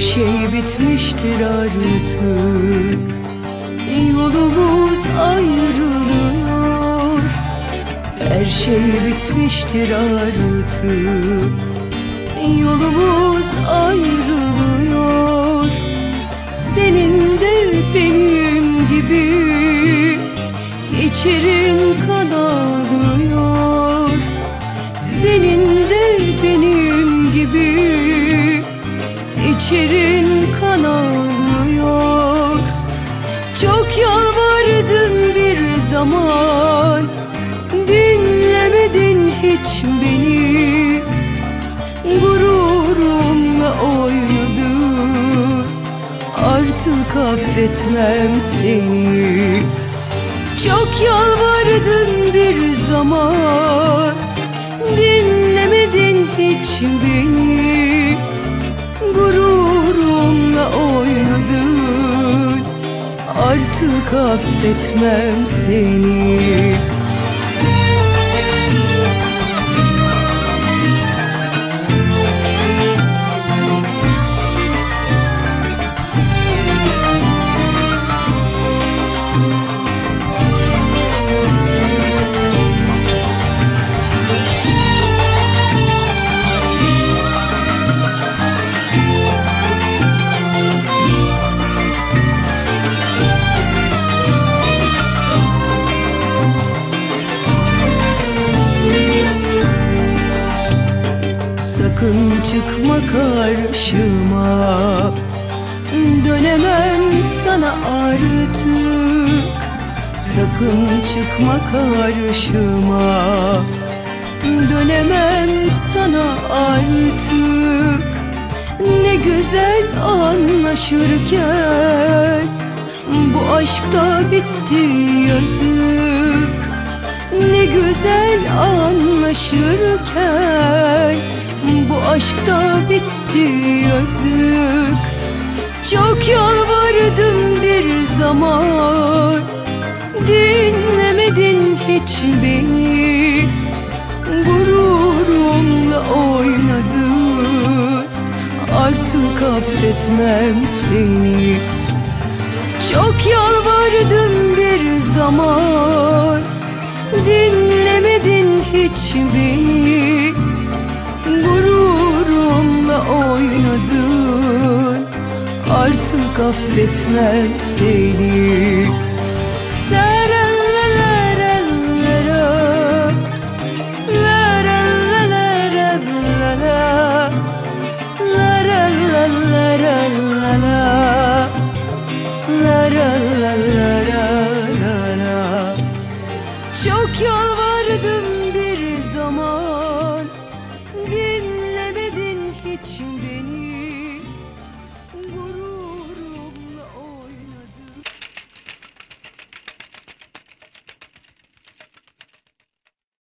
şey bitmiştir artık. Yolumuz ayrılıyor. Her şey bitmiştir artık. Yolumuz ayrılıyor. Senin de benim gibi. İçerin İçerin kan ağlıyor Çok yalvardım bir zaman. Dinlemedin hiç beni. Gururumla oynadın Artık affetmem seni. Çok yalvardın bir zaman. Dinlemedin hiç beni Artık affetmem seni Sakın çıkma karşıma. Dönemem sana artık. Sakın çıkma karşıma. Dönemem sana artık. Ne güzel anlaşırken Bu aşkta bitti yazık. Ne güzel anlaşırken bu aşkta bitti yazık. Çok yalvardım bir zaman. Dinlemedin hiç beni. Gururumla oynadın. Artık affetmem seni. Çok yalvardım bir zaman Gururumla oynadın. Artık affetmem seni